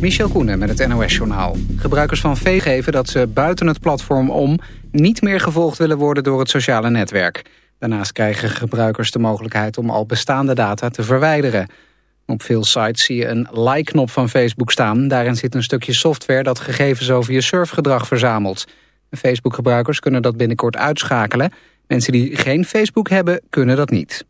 Michel Koenen met het NOS-journaal. Gebruikers van V geven dat ze buiten het platform om... niet meer gevolgd willen worden door het sociale netwerk. Daarnaast krijgen gebruikers de mogelijkheid om al bestaande data te verwijderen. Op veel sites zie je een like-knop van Facebook staan. Daarin zit een stukje software dat gegevens over je surfgedrag verzamelt. Facebook-gebruikers kunnen dat binnenkort uitschakelen. Mensen die geen Facebook hebben, kunnen dat niet.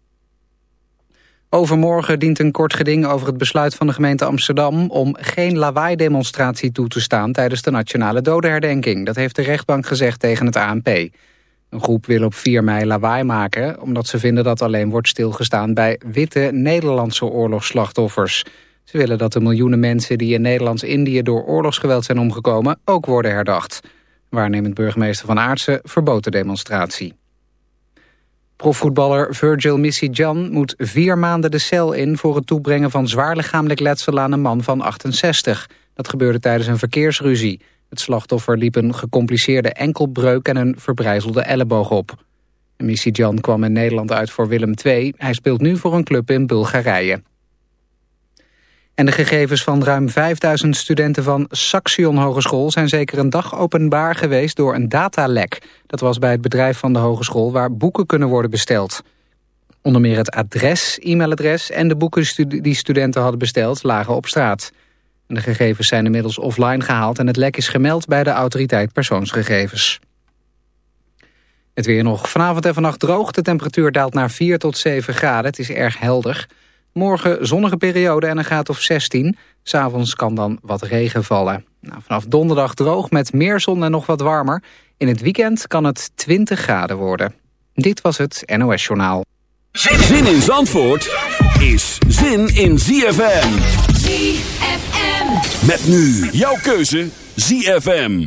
Overmorgen dient een kort geding over het besluit van de gemeente Amsterdam... om geen lawaai-demonstratie toe te staan tijdens de nationale dodenherdenking. Dat heeft de rechtbank gezegd tegen het ANP. Een groep wil op 4 mei lawaai maken... omdat ze vinden dat alleen wordt stilgestaan bij witte Nederlandse oorlogsslachtoffers. Ze willen dat de miljoenen mensen die in Nederlands-Indië... door oorlogsgeweld zijn omgekomen ook worden herdacht. Waarnemend burgemeester Van Aartsen verbood de demonstratie. Profvoetballer Virgil Missy-Jan moet vier maanden de cel in... voor het toebrengen van zwaar lichamelijk letsel aan een man van 68. Dat gebeurde tijdens een verkeersruzie. Het slachtoffer liep een gecompliceerde enkelbreuk en een verbrijzelde elleboog op. Missy-Jan kwam in Nederland uit voor Willem II. Hij speelt nu voor een club in Bulgarije. En de gegevens van ruim 5000 studenten van Saxion Hogeschool... zijn zeker een dag openbaar geweest door een datalek. Dat was bij het bedrijf van de hogeschool waar boeken kunnen worden besteld. Onder meer het adres, e-mailadres en de boeken die studenten hadden besteld... lagen op straat. De gegevens zijn inmiddels offline gehaald... en het lek is gemeld bij de autoriteit persoonsgegevens. Het weer nog. Vanavond en vannacht droog. De temperatuur daalt naar 4 tot 7 graden. Het is erg helder. Morgen zonnige periode en een graad of 16. S'avonds kan dan wat regen vallen. Nou, vanaf donderdag droog met meer zon en nog wat warmer. In het weekend kan het 20 graden worden. Dit was het NOS Journaal. Zin in Zandvoort is zin in ZFM. ZFM. Met nu jouw keuze ZFM.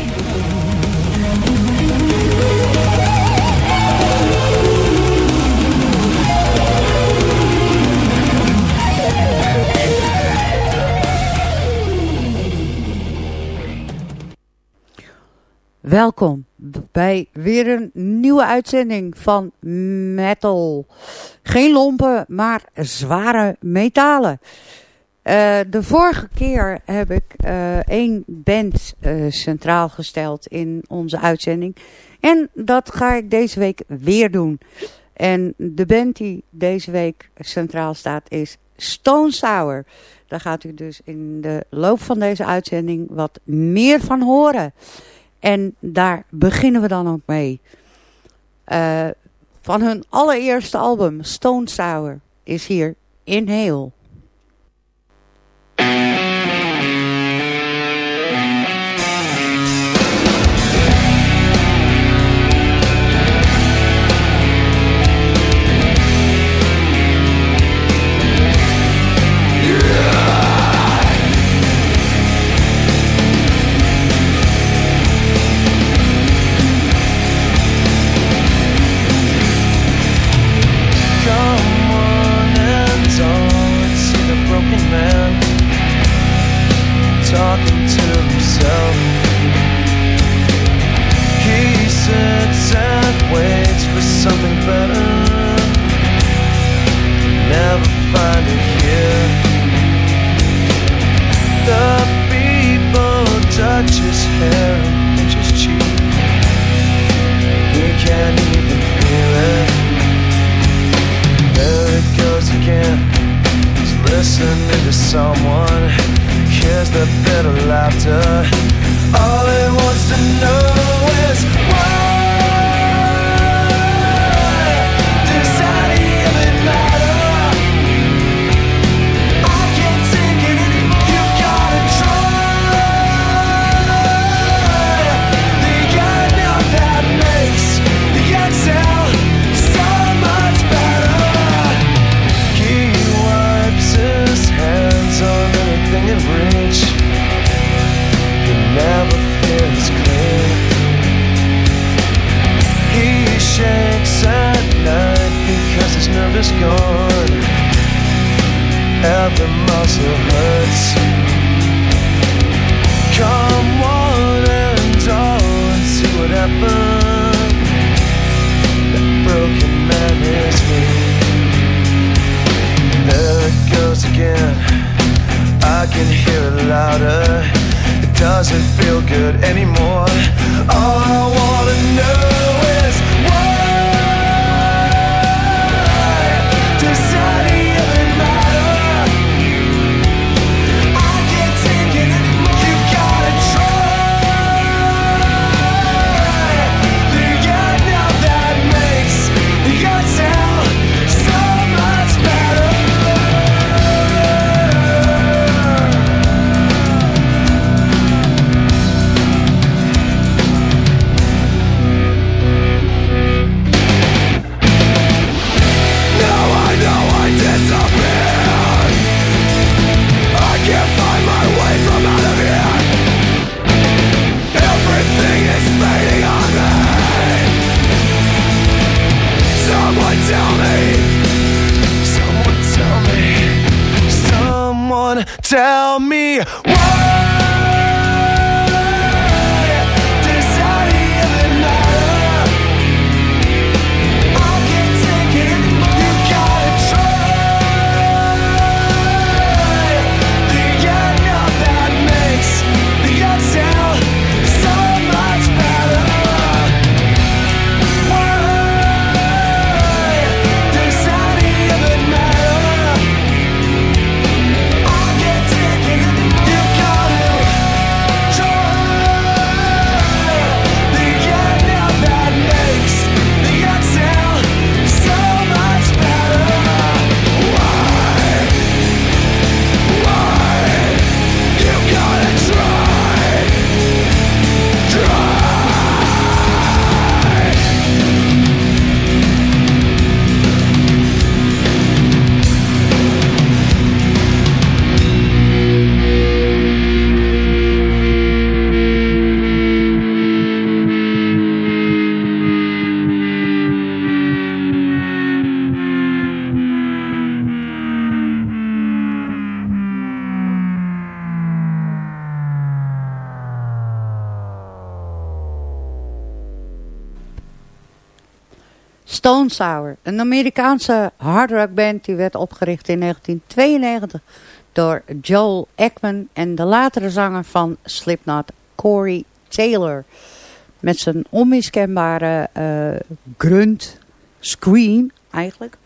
Welkom bij weer een nieuwe uitzending van Metal. Geen lompen, maar zware metalen. Uh, de vorige keer heb ik uh, één band uh, centraal gesteld in onze uitzending. En dat ga ik deze week weer doen. En de band die deze week centraal staat is Stone Sour. Daar gaat u dus in de loop van deze uitzending wat meer van horen. En daar beginnen we dan ook mee. Uh, van hun allereerste album, Stone Sour, is hier Inhale. Sour, een Amerikaanse hardrock band die werd opgericht in 1992 door Joel Ekman en de latere zanger van Slipknot, Corey Taylor. Met zijn onmiskenbare eh, grunt, scream eigenlijk.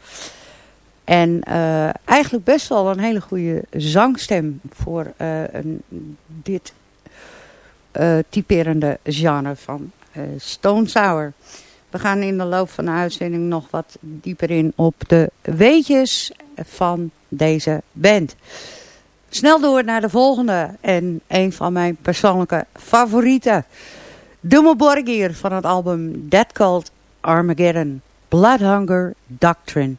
En eh, eigenlijk best wel een hele goede zangstem voor eh, een, dit typerende genre van Stone Sour. We gaan in de loop van de uitzending nog wat dieper in op de weetjes van deze band. Snel door naar de volgende en een van mijn persoonlijke favorieten. Dumme Borgir van het album Dead Cult Armageddon. Blood Hunger Doctrine.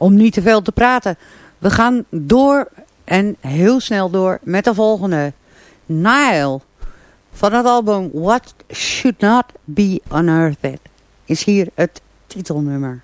Om niet te veel te praten. We gaan door en heel snel door met de volgende. Nile van het album What Should Not Be Unearthed is hier het titelnummer.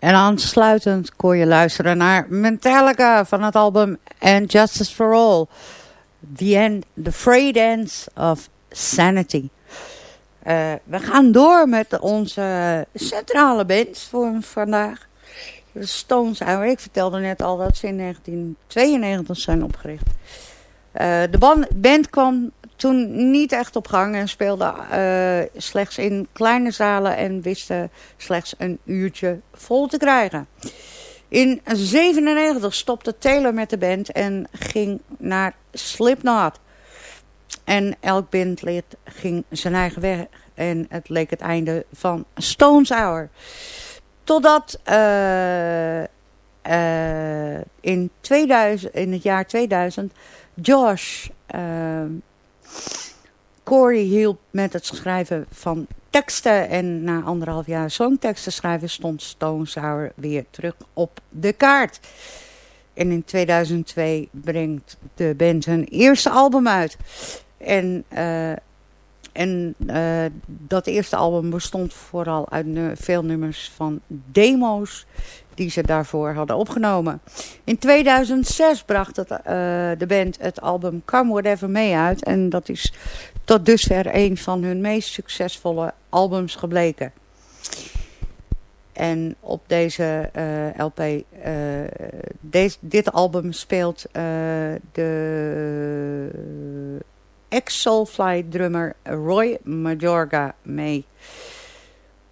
En aansluitend kon je luisteren naar Metallica van het album And Justice for All. The, end, the Free Dance of Sanity. Uh, we gaan door met onze centrale band voor vandaag. De Stones. Ik vertelde net al dat ze in 1992 zijn opgericht. Uh, de band kwam toen niet echt op gang en speelde uh, slechts in kleine zalen en wisten slechts een uurtje vol te krijgen. In 97 stopte Taylor met de band en ging naar Slipknot. En elk bandlid ging zijn eigen weg en het leek het einde van Stones Hour. Totdat uh, uh, in, 2000, in het jaar 2000 Josh Corey hielp met het schrijven van teksten. En na anderhalf jaar songteksten schrijven stond Stone Sour weer terug op de kaart. En in 2002 brengt de band hun eerste album uit. En, uh, en uh, dat eerste album bestond vooral uit veel nummers van demo's die ze daarvoor hadden opgenomen. In 2006 bracht het, uh, de band het album Come Whatever May uit. En dat is tot dusver een van hun meest succesvolle albums gebleken. En op deze uh, LP, uh, deze, dit album speelt de ex-Soulfly drummer Roy Majorga mee.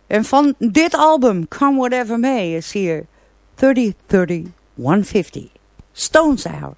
En van dit album, Come Whatever May, is hier 30 30 150. Stones Hour.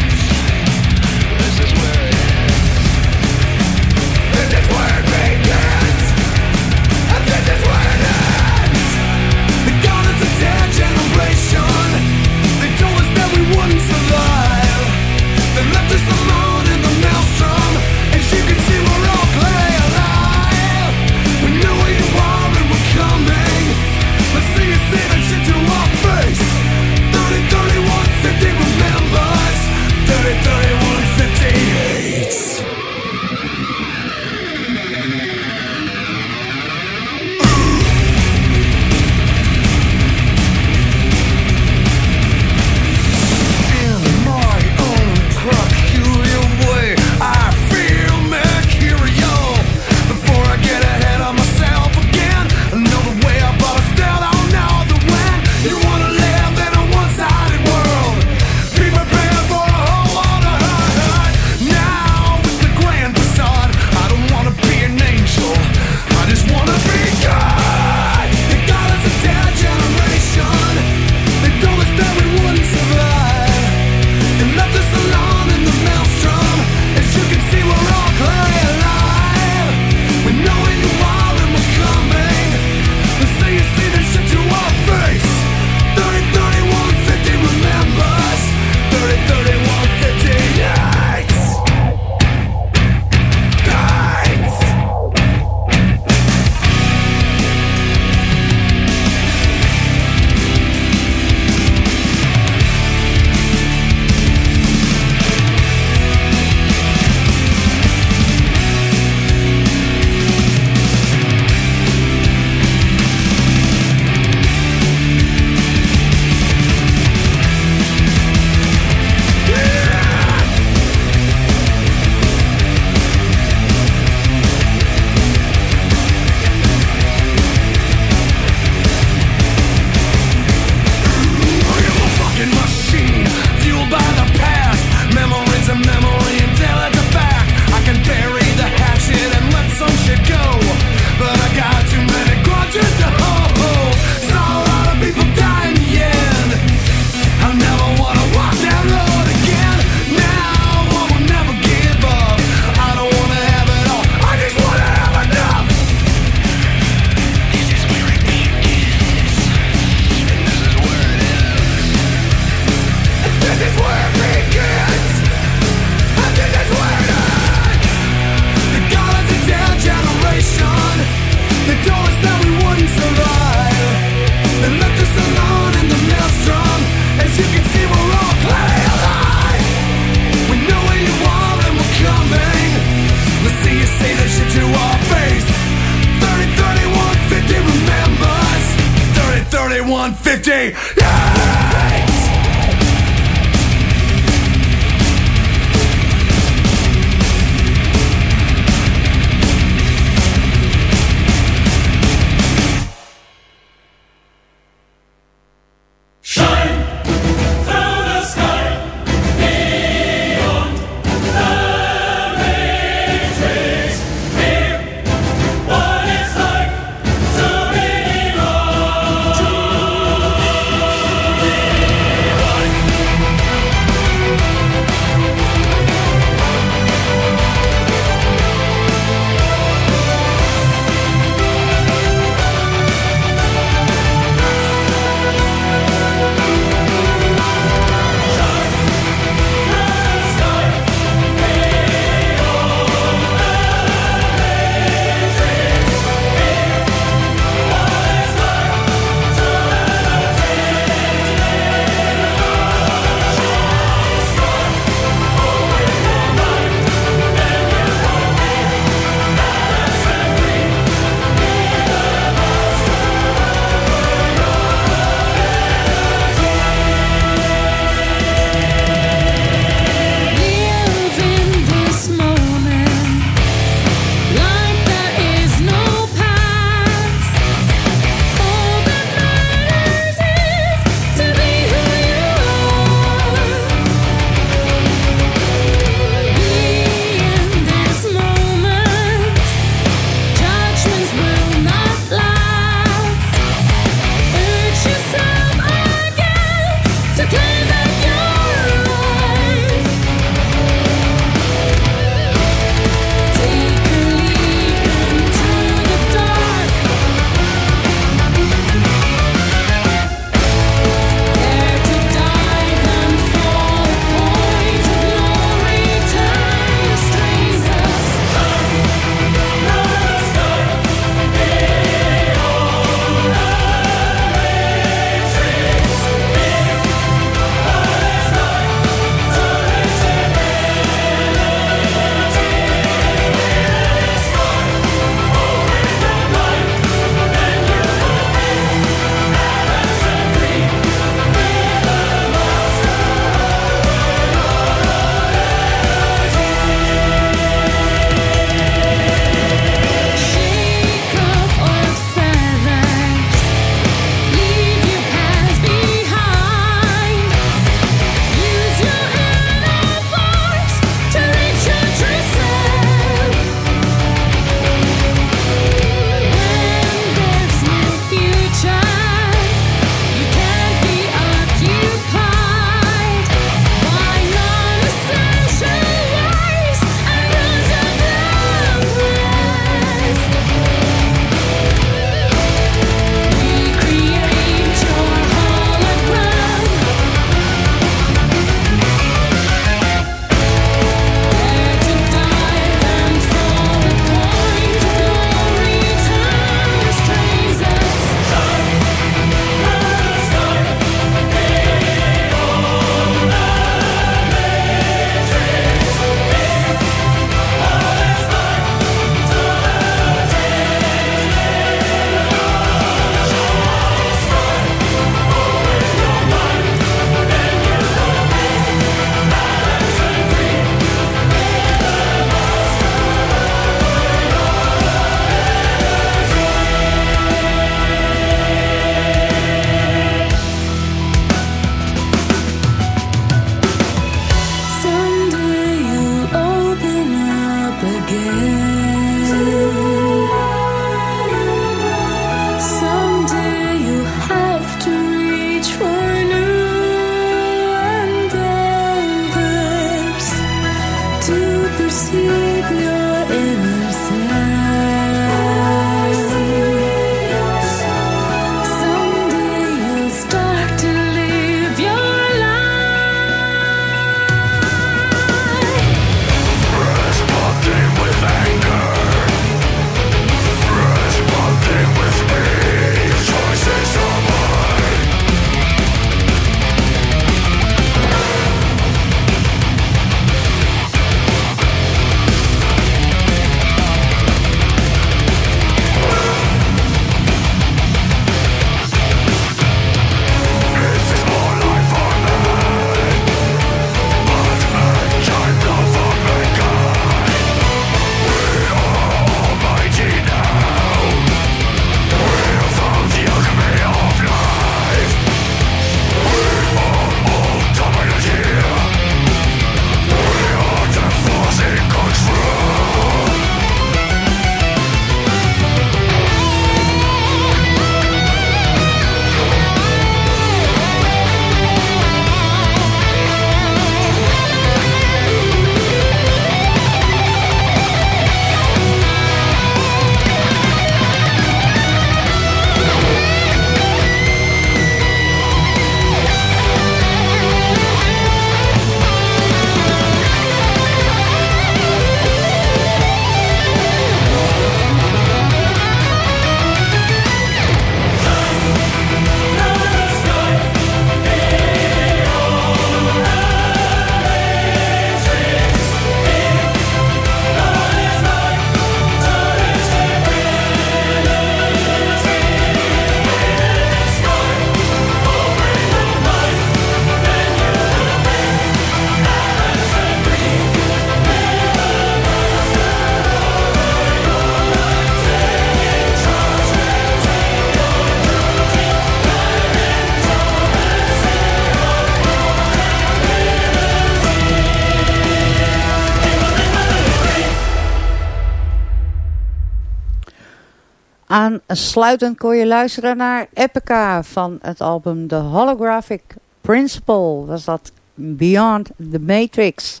Aansluitend kon je luisteren naar Epica van het album The Holographic Principle. Was dat Beyond the Matrix.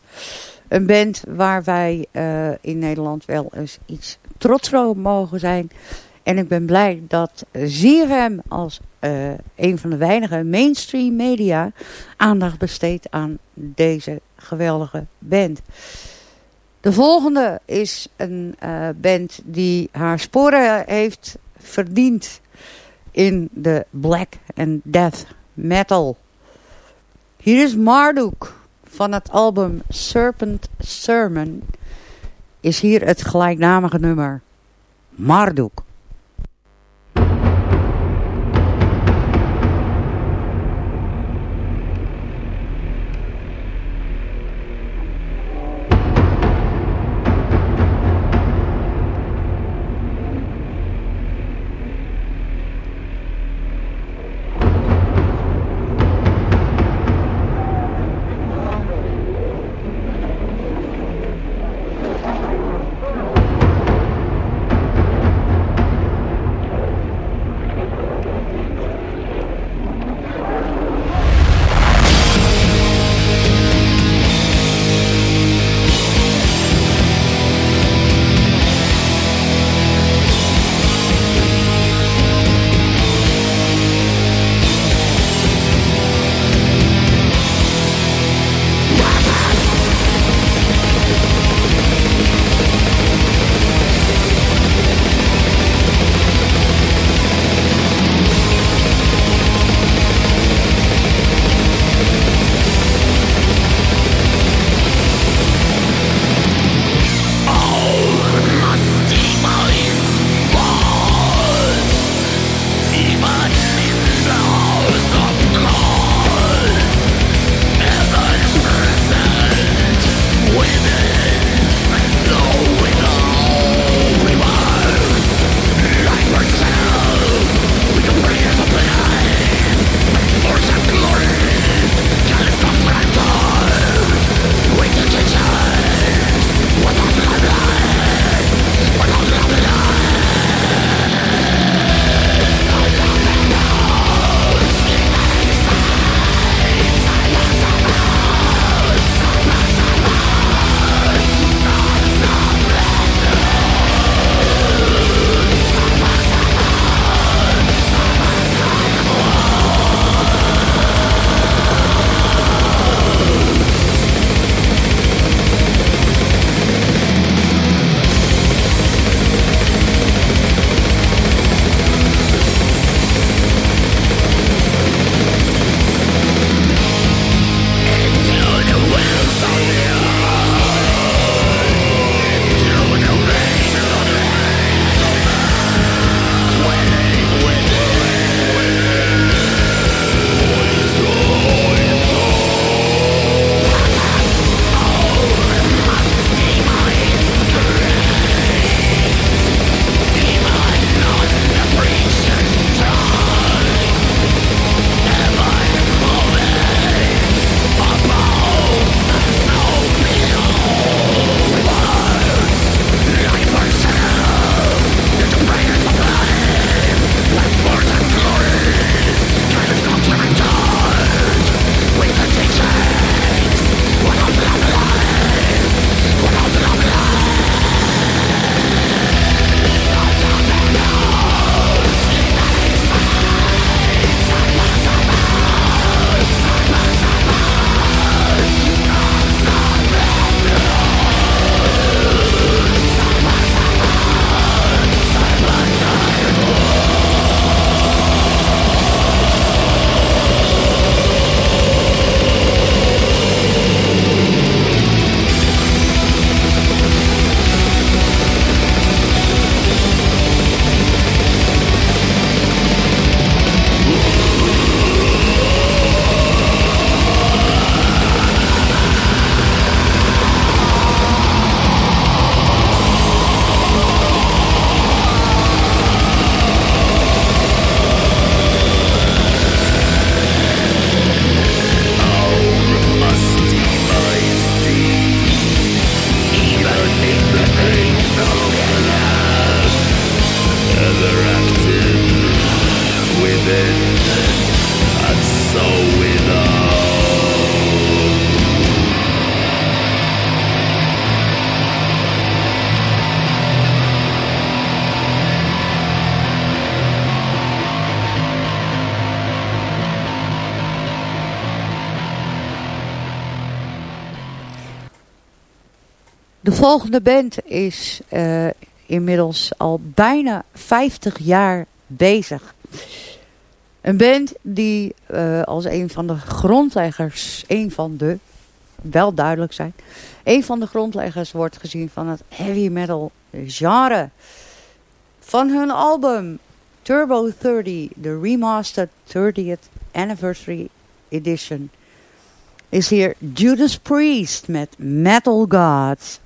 Een band waar wij uh, in Nederland wel eens iets trots op mogen zijn. En ik ben blij dat ZFM als uh, een van de weinige mainstream media aandacht besteedt aan deze geweldige band. De volgende is een uh, band die haar sporen heeft verdiend in de black and death metal. Hier is Marduk van het album Serpent Sermon. Is hier het gelijknamige nummer Marduk. Volgende band is uh, inmiddels al bijna 50 jaar bezig. Een band die uh, als een van de grondleggers, een van de, wel duidelijk zijn, een van de grondleggers wordt gezien van het heavy metal genre. Van hun album Turbo 30, de remastered 30th anniversary edition, is hier Judas Priest met Metal Gods.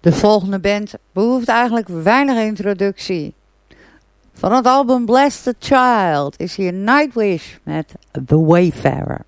De volgende band behoeft eigenlijk weinig introductie. Van het album Bless the Child is hier Nightwish met The Wayfarer.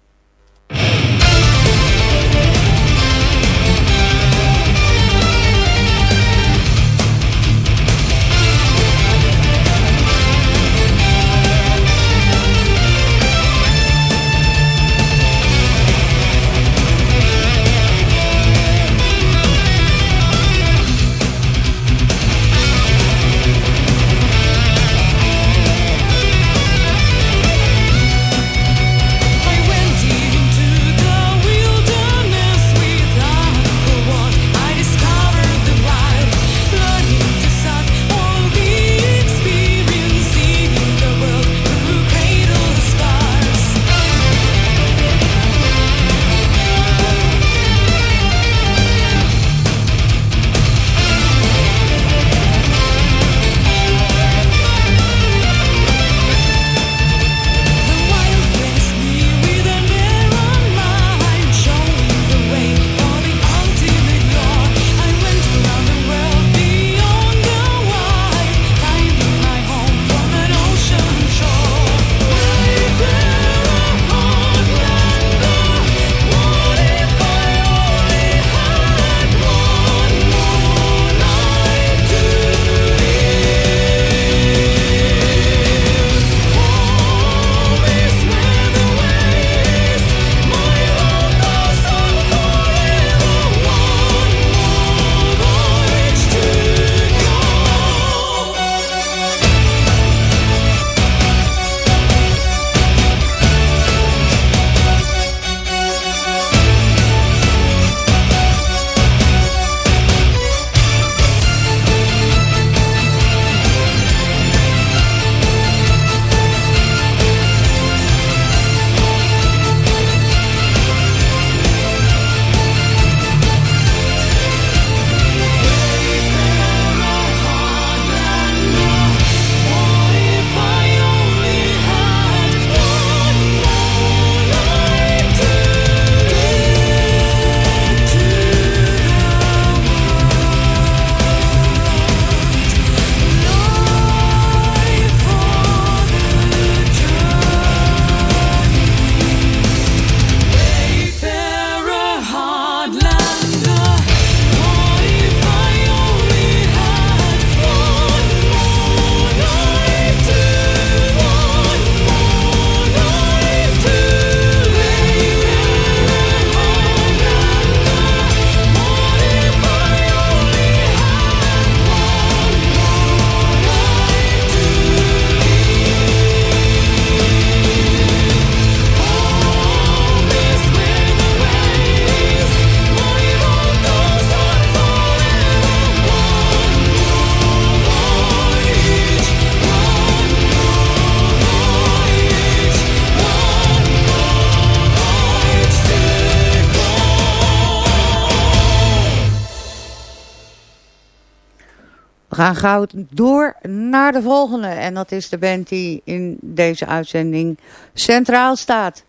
Gaan gauw door naar de volgende. En dat is de band die in deze uitzending centraal staat.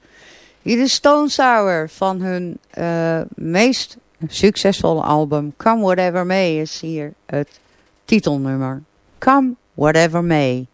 Hier is Stone Sour van hun uh, meest succesvolle album Come Whatever May is hier het titelnummer. Come Whatever May.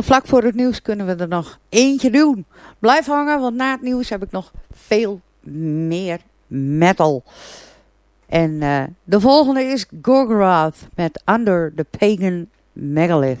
Vlak voor het nieuws kunnen we er nog eentje doen. Blijf hangen, want na het nieuws heb ik nog veel meer metal. En uh, de volgende is Gorgoroth met Under the Pagan Megalith.